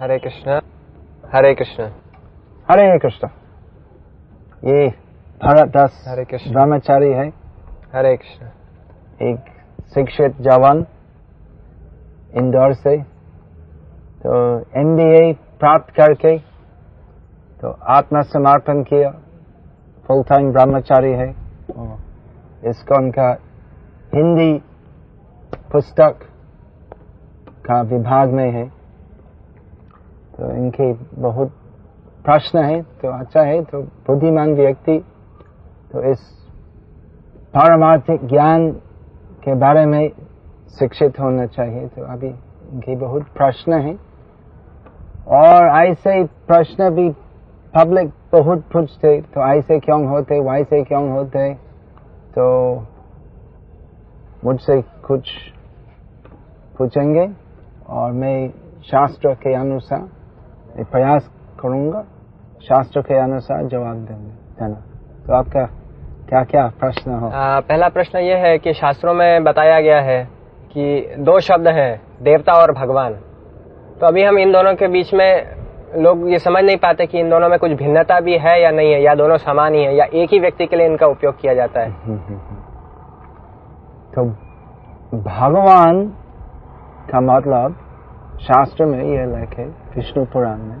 हरे कृष्ण हरे कृष्ण। हरे कृष्ण। ये भरत दास हरे कृष्ण। ब्रह्मचारी है। हरे कृष्ण। एक शिक्षित जवान इंदौर से तो एमबीए प्राप्त करके तो आत्मसमर्पण किया। फुल टाइम ब्रह्मचारी है। इसको उनका हिंदी पुस्तक का विभाग में है। तो इनके बहुत प्रश्न है तो अच्छा है तो बुद्धिमान व्यक्ति तो इस पारमार्थिक ज्ञान के बारे में शिक्षित होना चाहिए तो अभी इनके बहुत प्रश्न हैं। और ऐसे प्रश्न भी पब्लिक बहुत पूछते तो ऐसे क्यों होते, वैसे क्यों होते तो मुझसे कुछ पूछेंगे। और मैं शास्त्र के अनुसार प्रयास करूँगा। शास्त्र के अनुसार जवाब देंगे। देना तो आपका क्या क्या प्रश्न हो? आ, पहला प्रश्न ये है कि शास्त्रों में बताया गया है कि दो शब्द हैं देवता और भगवान। तो अभी हम इन दोनों के बीच में लोग ये समझ नहीं पाते कि इन दोनों में कुछ भिन्नता भी है या नहीं है या दोनों समान ही है या एक ही व्यक्ति के लिए इनका उपयोग किया जाता है। तो भगवान का मतलब शास्त्र में यह लिखे विष्णु पुराण में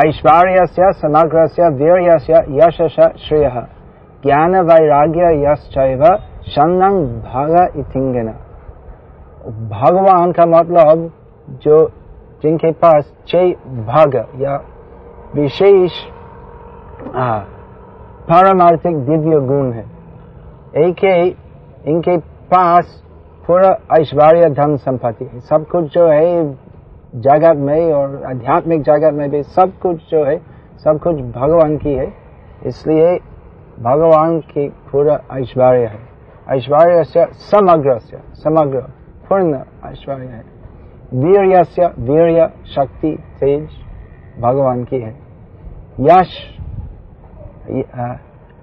ऐश्वर्य से समग्र से वीर से यश श्रेय ज्ञान वैराग्य यश्चैव शन्नं भाग इतिंगना भगवान का मतलब जो जिनके पास छह भाग या विशेष पारमार्थिक दिव्य गुण है एक है इनके पास पूरा ऐश्वर्य धन संपत्ति सब कुछ जो है जगत में और आध्यात्मिक जगत में भी सब कुछ जो है, सब कुछ भगवान की है। इसलिए भगवान की पूरा ऐश्वर्य है। ऐश्वर्य से समग्र से समग्र पूर्ण ऐश्वर्य है। वीर से वीर शक्ति तेज भगवान की है। यश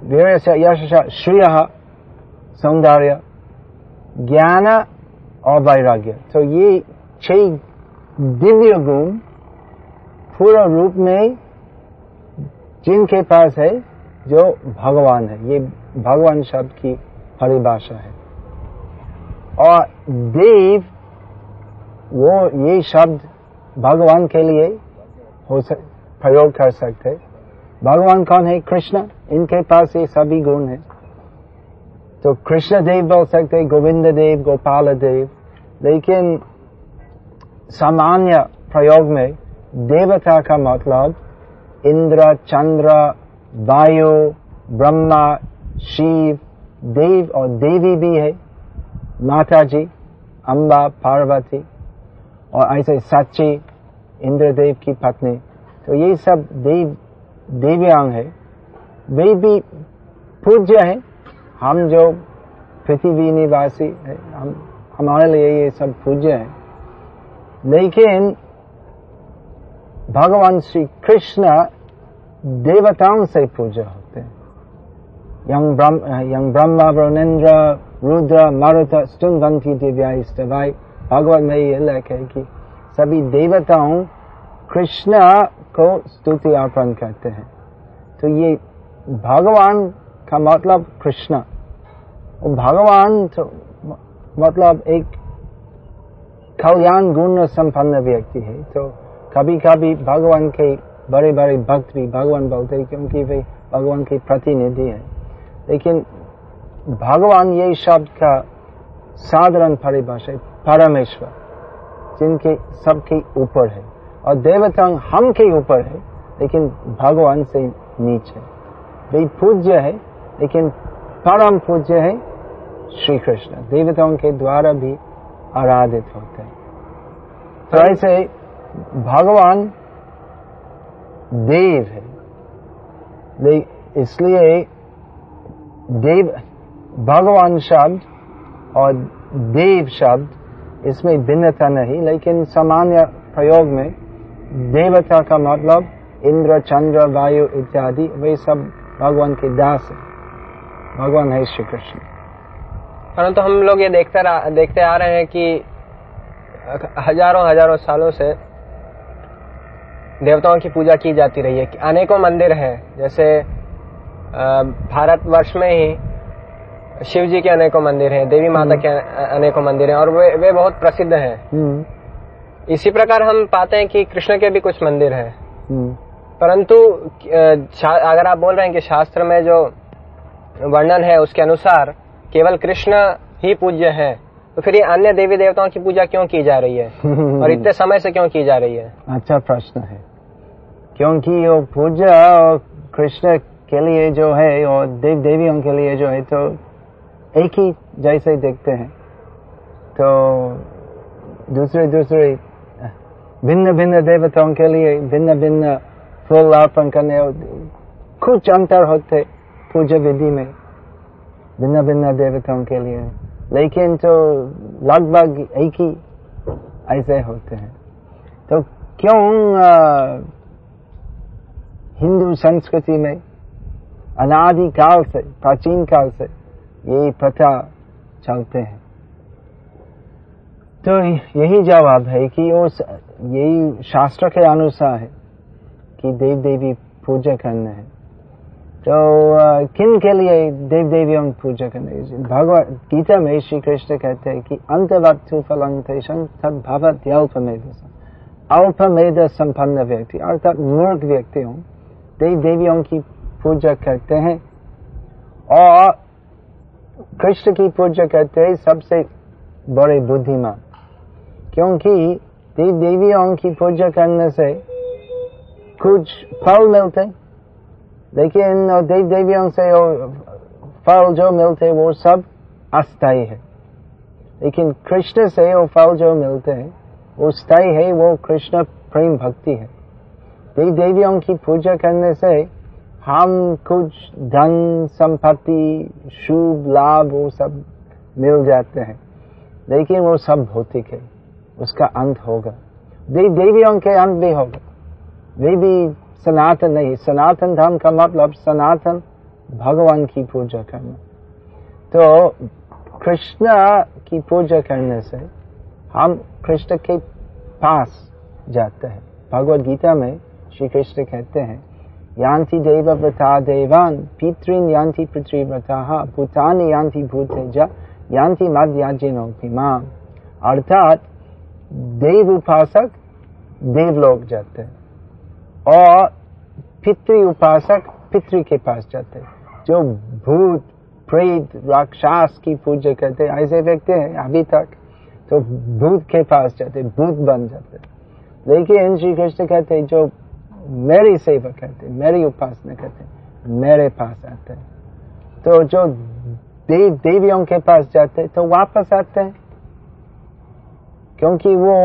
वीर से यश श्रेय सौंदर्य, ज्ञान और वैराग्य। तो ये छह दिव्य गुण पूर्ण रूप में जिनके पास है जो भगवान है। ये भगवान शब्द की परिभाषा है। और देव वो ये शब्द भगवान के लिए हो सक, प्रयोग कर सकते। भगवान कौन है? कृष्ण। इनके पास ये सभी गुण है। तो कृष्ण देव बोल सकते गोविंद देव गोपाल देव लेकिन सामान्य प्रयोग में देवता का मतलब इंद्र, चंद्र, वायु, ब्रह्मा, शिव, देव और देवी भी है। माता जी अम्बा, पार्वती और ऐसे सच्ची इंद्रदेव की पत्नी। तो ये सब देव, देव्यांग है। वे भी पूज्य है। हम जो पृथ्वी निवासी है, हम, हमारे लिए ये सब पूज्य है। लेकिन भगवान श्री कृष्ण देवताओं से पूजा होते हैं। यंग ब्रह्म यंग ब्रह्मा, वरुणेन्द्र, रुद्र, मरुत स्तुनवंती दिव्या भाई भगवत में ये लिखे कि सभी देवताओं कृष्ण को स्तुति अर्पण करते हैं। तो ये भगवान का मतलब कृष्ण। भगवान तो मतलब एक कल्याण गुण संपन्न व्यक्ति है। तो कभी कभी भगवान के बड़े बड़े भक्त भी भगवान बोलते हैं क्योंकि वे भगवान के प्रतिनिधि है। लेकिन भगवान ये शब्द का साधारण परिभाषा परमेश्वर, जिनके सबके ऊपर है। और देवता हम के ऊपर है, लेकिन भगवान से नीचे वे पूज्य है, लेकिन परम पूज्य है श्री कृष्ण। देवताओं के द्वारा भी आराधित होते हैं। तो ऐसे भगवान देव है। इसलिए देव भगवान शब्द और देव शब्द इसमें भिन्नता नहीं लेकिन सामान्य प्रयोग में देवता का मतलब इंद्र चंद्र वायु इत्यादि वे सब भगवान के दास है। भगवान है श्री कृष्ण। परंतु हम लोग ये देखते देखते आ रहे हैं कि हज़ारों हज़ारों सालों से देवताओं की पूजा की जाती रही है अनेकों मंदिर हैं जैसे भारतवर्ष में ही शिव जी के अनेकों मंदिर हैं देवी माता के अनेकों मंदिर हैं और वे वे बहुत प्रसिद्ध हैं। हम्म, इसी प्रकार हम पाते हैं कि कृष्ण के भी कुछ मंदिर हैं। हम्म, परंतु अगर आप बोल रहे हैं कि शास्त्र में जो वर्णन है उसके अनुसार केवल कृष्ण ही पूज्य है। तो फिर ये अन्य देवी देवताओं की पूजा क्यों की जा रही है? और इतने समय से क्यों की जा रही है? अच्छा प्रश्न है। क्योंकि वो पूजा और कृष्ण के लिए जो है और देव देवियों के लिए जो है तो एक ही जैसे ही देखते हैं। तो दूसरे दूसरे भिन्न भिन्न देवताओं के लिए भिन्न भिन्न फूल अर्पण करने कुछ अंतर होते पूजा विधि में। भिन्न भिन्न देवताओं के लिए लेकिन तो लगभग एक ही ऐसे होते हैं तो क्यों हिंदू संस्कृति में अनादि काल से प्राचीन काल से ये प्रथा चलते हैं तो यही जवाब है कि उस यही शास्त्र के अनुसार है कि देव देवी पूजा करना है तो किन के लिए देव देवियों पूजा करना है भगवत गीता में श्री कृष्ण कहते हैं कि अंतवत्तु फलं तेषं तद भवत्यल्पमेध अल्पमेध संपन्न व्यक्ति अर्थात मूर्ख व्यक्ति हों देव देवियों की पूजा करते हैं और कृष्ण की पूजा करते हैं सबसे बड़े बुद्धिमान क्योंकि देव देवियों की पूजा करने से कुछ फल मिलते लेकिन देव देवियों से वो फल जो मिलते वो सब अस्थायी है। लेकिन कृष्ण से वो फल जो मिलते हैं वो स्थायी है, वो कृष्ण प्रेम भक्ति है। देवी देवियों की पूजा करने से हम कुछ धन, संपत्ति, शुभ, लाभ, वो सब मिल जाते हैं। लेकिन वो सब भौतिक है। उसका अंत होगा। देवी देवियों के अंत भी होगा। वे भी सनातन नहीं, सनातन धर्म का मतलब सनातन भगवान की पूजा करना। तो कृष्ण की पूजा करने से हम कृष्ण के पास जाते हैं। भगवत गीता में श्री कृष्ण कहते हैं, यान्ति देव व्रता देवान, पितृन यान्ति पृथ्वी व्रता भूतानि यान्ति भूतेजा, यान्ति मध्याजिनोपिमाम अर्थात देव उपासक देवलोक जाते हैं। और पितृ उपासक पितृ के पास जाते जो भूत, प्रेत, राक्षस की पूजा करते ऐसे व्यक्ति हैं अभी तक। तो भूत के पास जाते भूत बन जाते लेकिन श्री कृष्ण कहते जो मेरी सेवा करते मेरी उपासना करते मेरे पास आते तो जो देव देवियों के पास जाते तो वापस आते हैं। क्योंकि वो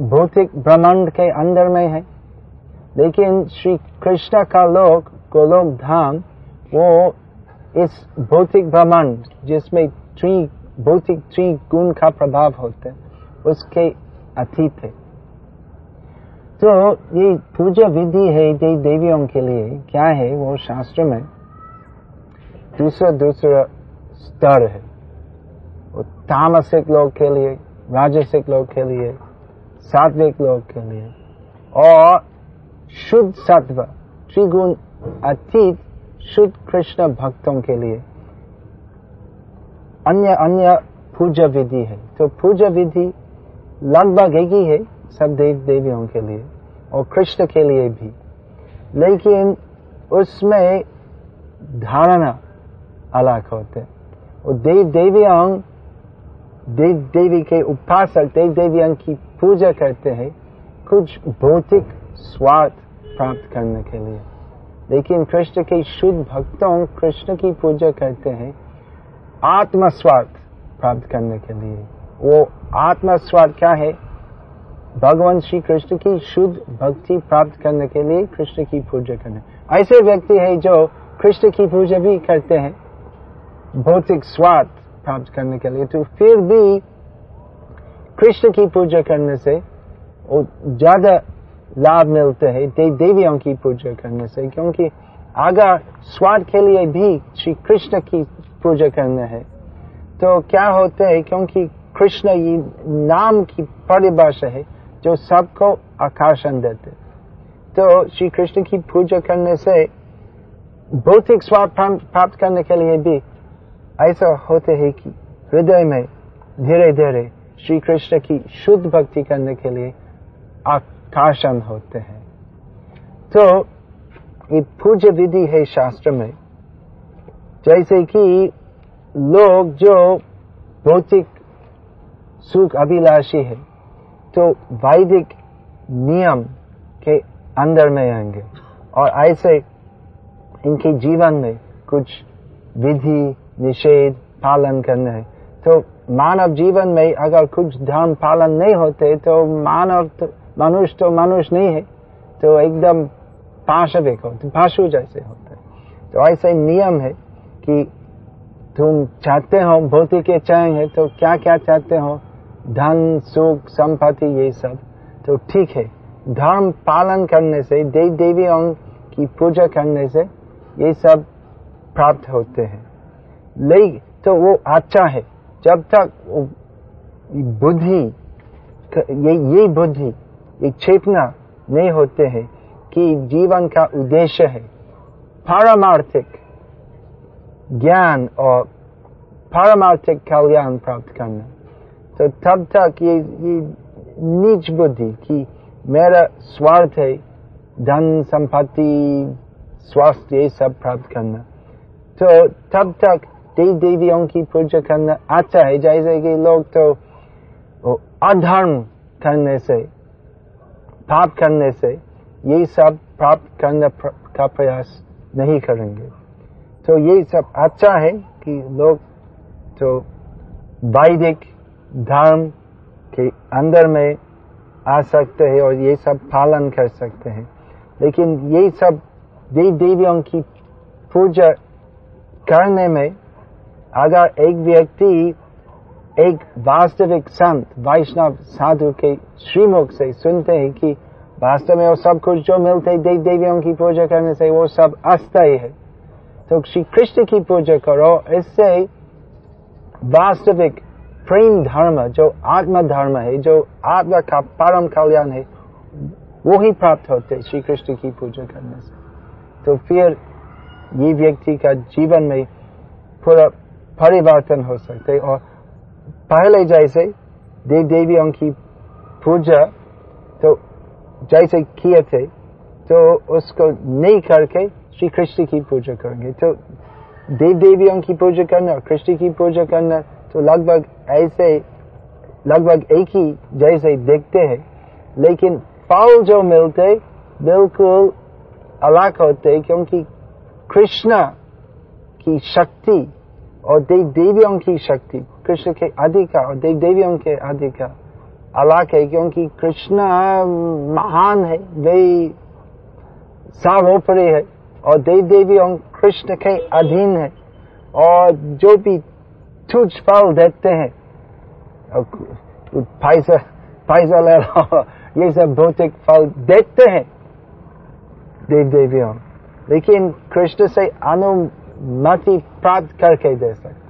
भौतिक ब्रह्मांड के अंदर में है। लेकिन श्री कृष्ण का लोक, गोलोक धाम, वो इस भौतिक ब्रह्मांड, जिसमें त्रि भौतिक त्रि गुण का प्रभाव होते उसके अतीत है। तो ये पूजा विधि है देव देवियों के लिए। क्या है? वो शास्त्र में दूसरा दूसरा स्तर है। वो तामसिक लोग के लिए, राजसिक लोग के लिए, सात्विक लोग के लिए। और शुद्ध सत्व, त्रिगुण अतीत शुद्ध कृष्ण भक्तों के लिए। अन्य अन्य पूजा विधि है। तो पूजा विधि लगभग एक ही है सब देव, देवियों के लिए और कृष्ण के लिए भी। लेकिन उसमें धारणा अलग होते और देव, देवियों, देव, देवी के उपासक, देव, देवियों की पूजा करते हैं। कुछ भौतिक स्वार्थ प्राप्त करने के लिए। लेकिन कृष्ण के शुद्ध भक्तों कृष्ण की पूजा करते हैं आत्म स्वार्थ प्राप्त करने के लिए। वो आत्म स्वार्थ क्या है? भगवान श्री कृष्ण की शुद्ध भक्ति प्राप्त करने के लिए कृष्ण की पूजा करने। ऐसे व्यक्ति है जो कृष्ण की पूजा भी करते हैं, भौतिक स्वार्थ प्राप्त करने के लिए। तो फिर भी कृष्ण की पूजा करने से वो ज़्यादा लाभ मिलते हैं। देव देवियों की पूजा करने से, क्योंकि अगर स्वार्थ के लिए भी श्री कृष्ण की पूजा करना है। तो क्या होते है, क्योंकि कृष्ण ये नाम की परिभाषा है, जो सबको आकर्षण देते तो श्री कृष्ण की पूजा करने से भौतिक स्वाद प्राप्त करने के लिए भी ऐसा होते है कि हृदय में धीरे धीरे श्री कृष्ण की शुद्ध भक्ति करने के लिए आकर्षण होते हैं। तो ये पूज्य विधि है शास्त्र में। जैसे कि लोग जो भौतिक सुख अभिलाषी है तो वैदिक नियम के अंदर में आएँगे। और ऐसे इनके जीवन में कुछ विधि निषेध पालन करने है। तो मानव जीवन में अगर कुछ धर्म पालन नहीं होते तो मानव तो, मनुष्य तो मानुष नहीं है तो एकदम पाशविक होते पाशु जैसे होते तो ऐसे नियम है कि तुम चाहते हो, भौतिक चाहेंगे तो क्या क्या चाहते हो? धन, सुख, संपत्ति, ये सब। तो ठीक है, धर्म पालन करने से, देव देवियों की पूजा करने से, ये सब प्राप्त होते हैं। लेकिन तो वो अच्छा है। जब तक बुद्धि, ये ये बुद्धि चेतना नहीं होते हैं कि जीवन का उद्देश्य है। पारमार्थिक ज्ञान और पारमार्थिक कल्याण प्राप्त करना। तो तब तक ये ये नीच बुद्धि कि मेरा स्वार्थ है, धन, संपत्ति, स्वास्थ्य, ये सब प्राप्त करना। तो तब तक देव देवियों की पूजा करना अच्छा है। जैसे कि लोग तो अधर्म करने से पाप करने से ये सब प्राप्त करने का प्रयास नहीं करेंगे। तो ये सब अच्छा है कि लोग तो वैदिक धर्म के अंदर में आ सकते हैं और ये सब पालन कर सकते हैं। लेकिन ये सब देवी देवियों की पूजा करने में अगर एक व्यक्ति एक वास्तविक संत वैष्णव साधु के श्रीमुख से सुनते हैं कि वास्तव में वो सब कुछ जो मिलते है देव देवियों की पूजा करने से, वो सब अस्थायी है। तो श्री कृष्ण की पूजा करो, इससे वास्तविक प्रेम धर्म, जो आत्म धर्म है, जो आत्मा का परम कल्याण है, वो ही प्राप्त होते श्री कृष्ण की पूजा करने से। तो फिर ये व्यक्ति का जीवन में पूरा परिवर्तन हो सकते और पहले जैसे देव देवियों की पूजा तो जैसे किए थे तो उसको नहीं करके श्री कृष्ण की पूजा करेंगे तो देव देवियों की पूजा करना और कृष्ण की पूजा करना तो लगभग ऐसे लगभग एक ही जैसे देखते हैं लेकिन फल जो मिलते बिल्कुल अलग होते क्योंकि कृष्ण की शक्ति और देव देवियों की शक्ति कृष्ण के अधिकार और देव देवियों के अधिकार अलग है क्योंकि कृष्ण महान है, वे सर्वोपरि है और देव देवियों कृष्ण के अधीन है और जो भी तुझ फल देते हैं पैसा पैसा ले लो ये सब भौतिक फल देते हैं देव देवियों लेकिन कृष्ण से अनुमति प्राप्त करके दे सकते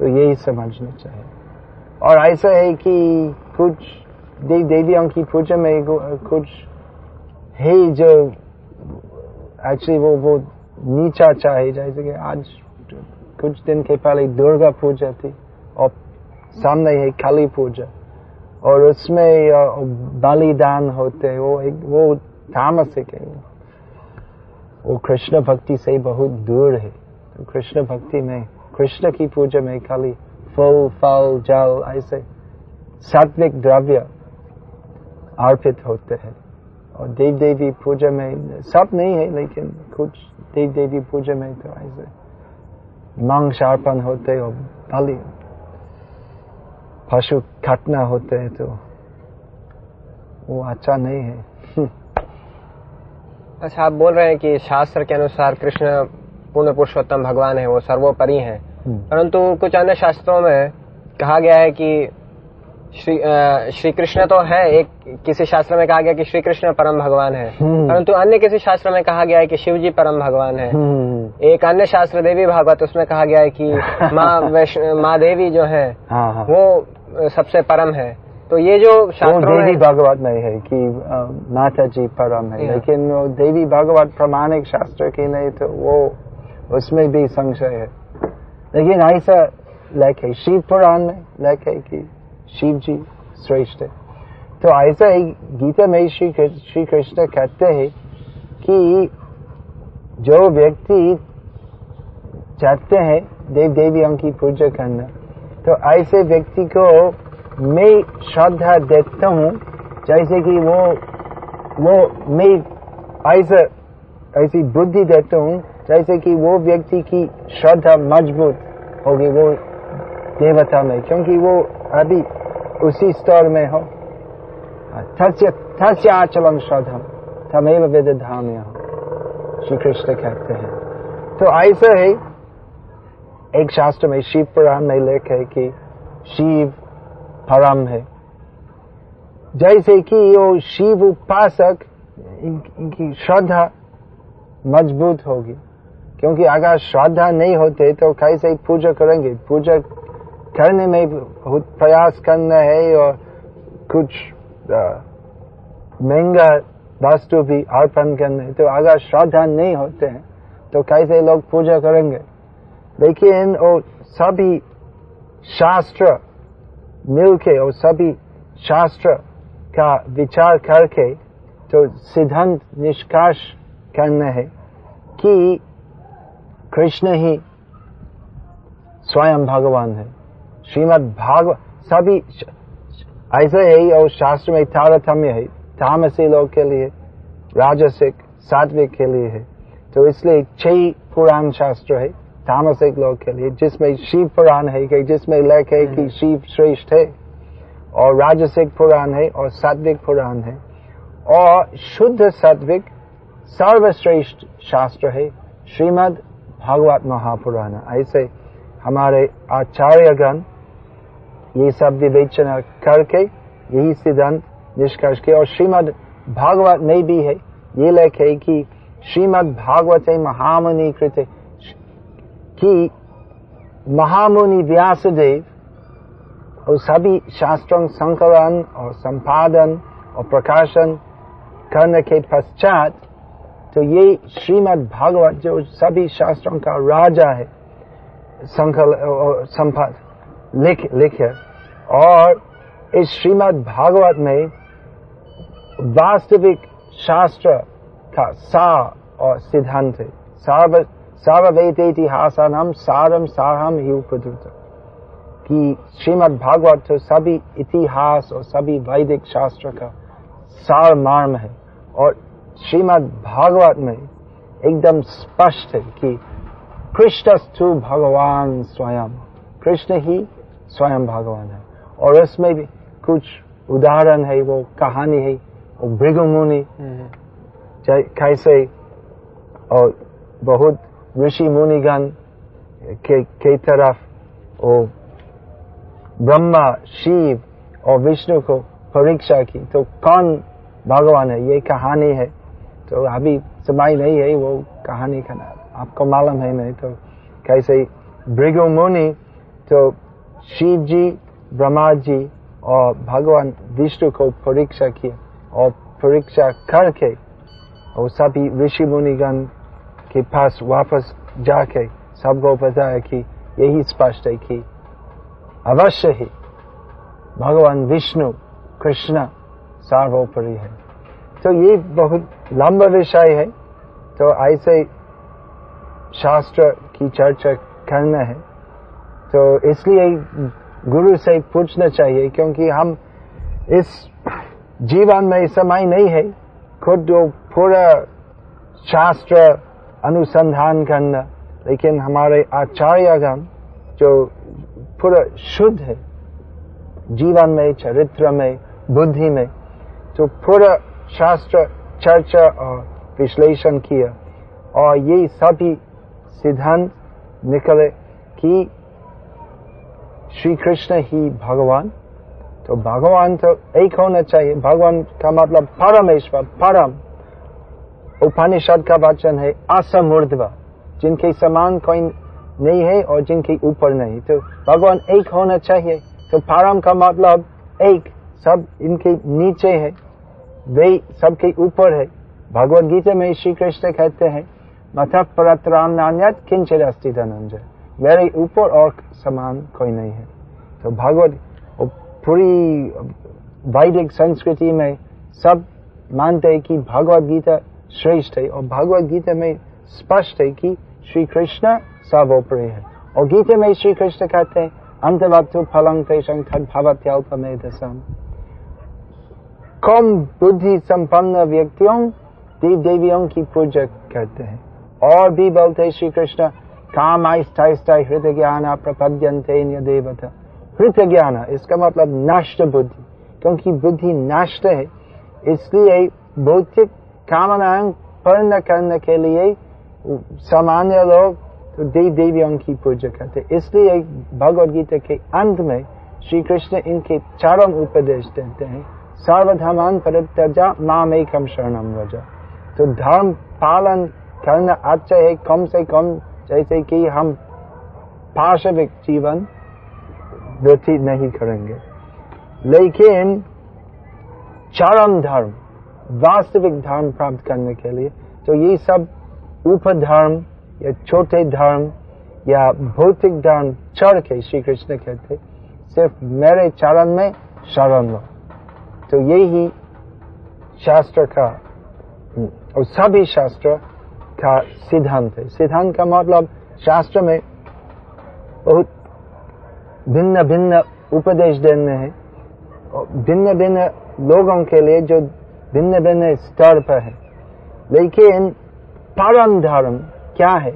तो यही समझना चाहिए। और ऐसा है कि कुछ देव देवियों की पूजा में कुछ है जो एक्चुअली वो वो नीचा चाहे, जैसे कि आज कुछ दिन के पहले दुर्गा पूजा थी और सामने है काली पूजा। और उसमें बलिदान होते वो एक, वो तामसिक है वो कृष्ण भक्ति से बहुत दूर है। तो कृष्ण भक्ति में कृष्ण की पूजा में खाली फल फल जल ऐसे सात्विक द्रव्य अर्पित होते हैं और देव देवी पूजा में सब नहीं है लेकिन कुछ देव देवी पूजा में तो ऐसे मांस अर्पण होते और बलि पशु काटना होते है तो वो अच्छा नहीं है अच्छा आप बोल रहे हैं कि शास्त्र के अनुसार कृष्ण पूर्ण पुरुषोत्तम भगवान है वो सर्वोपरि है। परंतु कुछ अन्य शास्त्रों में कहा गया है कि श्री आ, श्री कृष्ण तो है एक किसी शास्त्र में कहा गया कि श्री कृष्ण परम भगवान है। परंतु अन्य किसी शास्त्र में कहा गया है कि शिव जी परम भगवान है। एक अन्य शास्त्र देवी भागवत उसमें कहा गया है कि माँ माँ देवी जो है वो सबसे परम है। तो ये जो शास्त्रों देवी भागवत में है कि माता जी परम है लेकिन देवी भागवत प्रमाणिक शास्त्र की नहीं तो वो उसमें भी संशय है। लेकिन ऐसा लेखे शिव पुराण में है कि शिव जी श्रेष्ठ है। तो ऐसा ही गीता में श्री श्री कृष्ण कहते हैं कि जो व्यक्ति चाहते हैं देव देवियों की पूजा करना तो ऐसे व्यक्ति को मैं श्रद्धा देता हूँ, जैसे कि वो वो मैं ऐसा, ऐसी बुद्धि देता हूँ जैसे कि वो व्यक्ति की श्रद्धा मज़बूत होगी, वो देवता में, क्योंकि वो अभी उसी स्तर में हो। तस्य आचलन श्रद्धा तमेव विदधाम श्री कृष्ण कहते हैं। तो ऐसा है एक शास्त्र में शिव पुराण में लेख है कि शिव परम है। जैसे कि वो शिव उपासक इन- इनकी श्रद्धा मज़बूत होगी। क्योंकि अगर श्रद्धा नहीं होते तो कैसे पूजा करेंगे? पूजा करने में बहुत प्रयास करना है और कुछ महँगा वस्तु भी अर्पण करना है। तो अगर श्रद्धा नहीं होते हैं तो कैसे लोग पूजा करेंगे? लेकिन वो सभी शास्त्र मिलके और सभी शास्त्र का विचार करके तो सिद्धांत निष्कर्ष करना है कि कृष्ण ही स्वयं भगवान है। श्रीमद भागवत सभी ऐसे ही और शास्त्र में तारतम्य है। तामसी लोग के लिए राजसिक सात्विक के लिए है। तो इसलिए छह पुराण शास्त्र है तामसिक लोग के लिए जिसमें शिव पुराण है कि जिसमें लेख है कि शिव श्रेष्ठ है। और राजसिक पुराण है और सात्विक पुराण है। और शुद्ध सात्विक सर्वश्रेष्ठ शास्त्र है। श्रीमद् भागवत महापुराण ऐसे हमारे आचार्यगण ये सब विवेचना करके यही सिद्धांत निष्कर्ष किया और श्रीमद् भागवत में भी है ये लेख है कि श्रीमद् भागवत महामुनि कृत कि महामुनि व्यासदेव और सभी शास्त्रों संकलन और संपादन और प्रकाशन करने के पश्चात तो ये श्रीमद् भागवत जो सभी शास्त्रों का राजा है, संकल संपाद, लिख लिखे और इस श्रीमद् भागवत में वास्तविक शास्त्र का सा और सिद्धांत है। सर्व, सर्ववेद सारम सारम ही उपद्रुत कि श्रीमद् भागवत तो सभी इतिहास और सभी वैदिक शास्त्र का सार मर्म है। और श्रीमद् भागवत में एकदम स्पष्ट है कि कृष्णस्तु भगवान स्वयं कृष्ण ही स्वयं भगवान है और उसमें भी कुछ उदाहरण है वो कहानी है वो भृगु मुनि कैसे और बहुत ऋषि मुनिगण के, के तरफ़ वो ब्रह्मा शिव और विष्णु को परीक्षा की तो कौन भगवान है ये कहानी है तो अभी समय नहीं है, वो कहानी का आपको मालूम है नहीं तो कैसे भृगु मुनि तो शिव जी ब्रह्मा जी और भगवान विष्णु को परीक्षा किया और परीक्षा करके और सभी ऋषि मुनिगण के पास वापस जाके सबको बताया कि यही स्पष्ट है कि अवश्य ही भगवान विष्णु कृष्ण सर्वोपरि है। तो ये बहुत लंबा विषय है। तो ऐसे शास्त्र की चर्चा करना है। तो इसलिए गुरु से पूछना चाहिए, क्योंकि हम इस जीवन में समय नहीं है, खुद जो पूरा शास्त्र अनुसंधान करना। लेकिन हमारे आचार्यगण जो पूरा शुद्ध है, जीवन में, चरित्र में, बुद्धि में तो पूरा शास्त्र, चर्चा, और विश्लेषण किया। और ये सभी सिद्धांत निकले कि श्री कृष्ण ही भगवान। तो भगवान तो एक होना चाहिए। भगवान का मतलब परमेश्वर, परम। उपनिषद का वचन है, असमूर्धव, जिनके समान कोई नहीं है और जिनके ऊपर नहीं। तो भगवान एक होना चाहिए। तो परम का मतलब एक, सब इनके नीचे है। वे सबके ऊपर है। भगवत गीता में श्री कृष्ण कहते हैं, मथा परतराम किंचित अस्ति धनंजय मेरे ऊपर और समान कोई नहीं है। तो भगवत पूरी वैदिक संस्कृति में सब मानते हैं कि भगवत गीता श्रेष्ठ है और भगवत गीता में स्पष्ट है कि श्री कृष्ण सर्वोपरि है। और गीता में श्री कृष्ण कहते हैं अंतवत्तु फलं तेषं तद भवत्यल्पमेधसम कम बुद्धि संपन्न व्यक्तियों देव देवियों की पूजा करते हैं। और भी बोलते श्री कृष्ण काम आस्था हृदय ज्ञान प्रपद्यंते देवता हृदय ज्ञान इसका मतलब नष्ट बुद्धि क्योंकि बुद्धि नष्ट है, इसलिए भौतिक कामनाएँ पूर्ण करने के लिए सामान्य लोग तो देव देवियों की पूजा करते इसलिए भगवद गीता के अंत में श्री कृष्ण इनके चारों उपदेश देते हैं। सर्वधमान परित्यजा नाम एकम शरणम रजा तो धर्म पालन करना अच्छा है कम से कम, जैसे कि हम पार्श्विक जीवन व्यतीत नहीं करेंगे। लेकिन चरम धर्म, वास्तविक धर्म प्राप्त करने के लिए तो ये सब उपधर्म या छोटे धर्म या भौतिक धर्म चढ़ के श्री कृष्ण कहते, सिर्फ़ मेरे चरण में शरण लो। तो यही शास्त्र का और सभी शास्त्र का सिद्धांत है। सिद्धांत का मतलब शास्त्र में बहुत भिन्न भिन्न उपदेश देने हैं। भिन्न भिन्न लोगों के लिए जो भिन्न भिन्न स्तर पर है। लेकिन परम धर्म क्या है?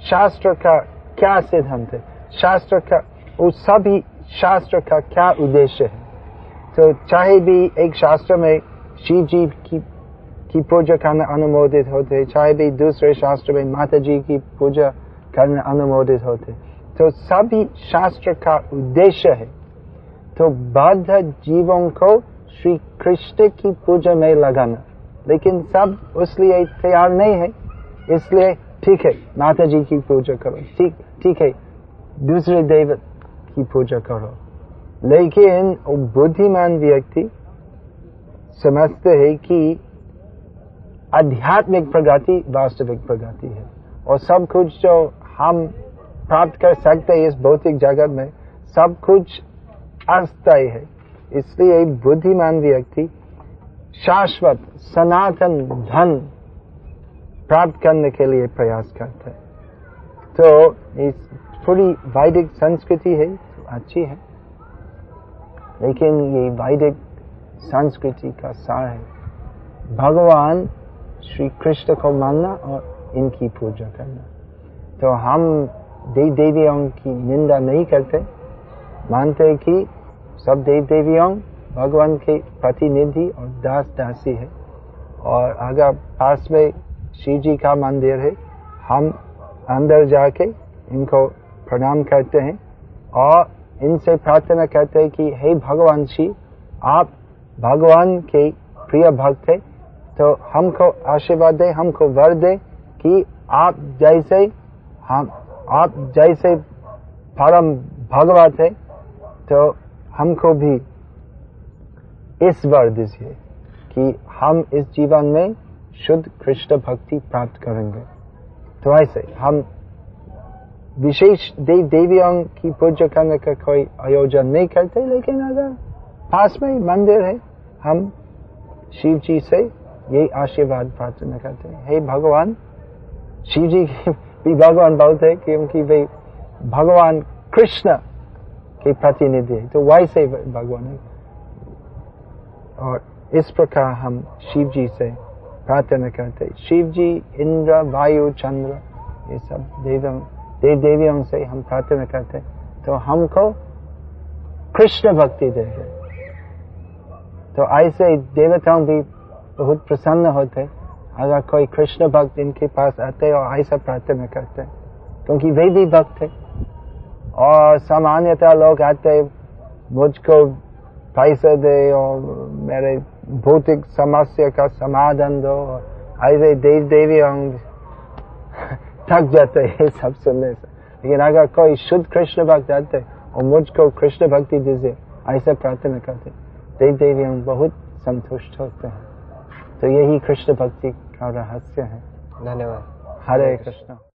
शास्त्र का क्या सिद्धांत है? शास्त्र का वो सभी शास्त्र का क्या उद्देश्य है? तो चाहे भी एक शास्त्र में शिव जी की की पूजा करना अनुमोदित होते, चाहे भी दूसरे शास्त्र में माता जी की पूजा करना अनुमोदित होते तो सभी शास्त्र का उद्देश्य है तो बद्ध जीवों को श्री कृष्ण की पूजा में लगाना। लेकिन सब उसलिए तैयार नहीं है, इसलिए ठीक है, माता जी की पूजा करो, ठीक ठीक है, दूसरे देव की पूजा करो। लेकिन बुद्धिमान व्यक्ति समझते है कि आध्यात्मिक प्रगति वास्तविक प्रगति है। और सब कुछ जो हम प्राप्त कर सकते हैं इस भौतिक जगत में, सब कुछ अस्थायी है। इसलिए बुद्धिमान व्यक्ति शाश्वत, सनातन धन प्राप्त करने के लिए प्रयास करते हैं। तो इस पूरी वैदिक संस्कृति है तो अच्छी है। लेकिन ये वैदिक संस्कृति का सार है। भगवान श्री कृष्ण को मानना और इनकी पूजा करना। तो हम देव देवियों की निंदा नहीं करते। मानते कि सब देव देवियों भगवान के प्रतिनिधि और दास दासी है। और अगर पास में शिव जी का मंदिर है, हम अंदर जाके इनको प्रणाम करते हैं। और इनसे प्रार्थना करते हैं कि, हे भगवान शिव आप भगवान के प्रिय भक्त है तो हमको आशीर्वाद दे, हमको वर दे कि आप जैसे, हम, आप जैसे परम भगवत है तो हमको भी इस वर दीजिए कि हम इस जीवन में शुद्ध कृष्ण भक्ति प्राप्त करेंगे। तो ऐसे, हम विशेष देव देवियों की पूजा करने का कोई आयोजन नहीं करते, लेकिन अगर पास में मंदिर है, हम शिव जी से यही आशीर्वाद प्रार्थना करते हैं। हे भगवान, शिव जी भी भगवान बोलते हैं क्योंकि वे भगवान कृष्ण के प्रतिनिधि है। तो वैसे भगवान है? और इस प्रकार हम शिव जी से प्रार्थना करते शिव जी, इंद्र, वायु, चंद्र, ये सब देवों देव देवियों से हम प्रार्थना करते तो हमको कृष्ण भक्ति दे तो ऐसे देवताओं भी बहुत प्रसन्न होते अगर कोई कृष्ण भक्त इनके पास आते और ऐसा प्रार्थना करते क्योंकि वे भी भक्त है। और सामान्यतः लोग आते मुझको पैसा दे और मेरे भौतिक समस्या का समाधान दो। ऐसे देव देवी थक जाते हैं सब सुनने से। लेकिन अगर कोई शुद्ध कृष्ण भक्त आते और मुझको कृष्ण भक्ति दीजिए ऐसा प्रार्थना करते देव देवी हम बहुत संतुष्ट होते हैं। तो यही कृष्ण भक्ति का रहस्य है। धन्यवाद। हरे कृष्ण।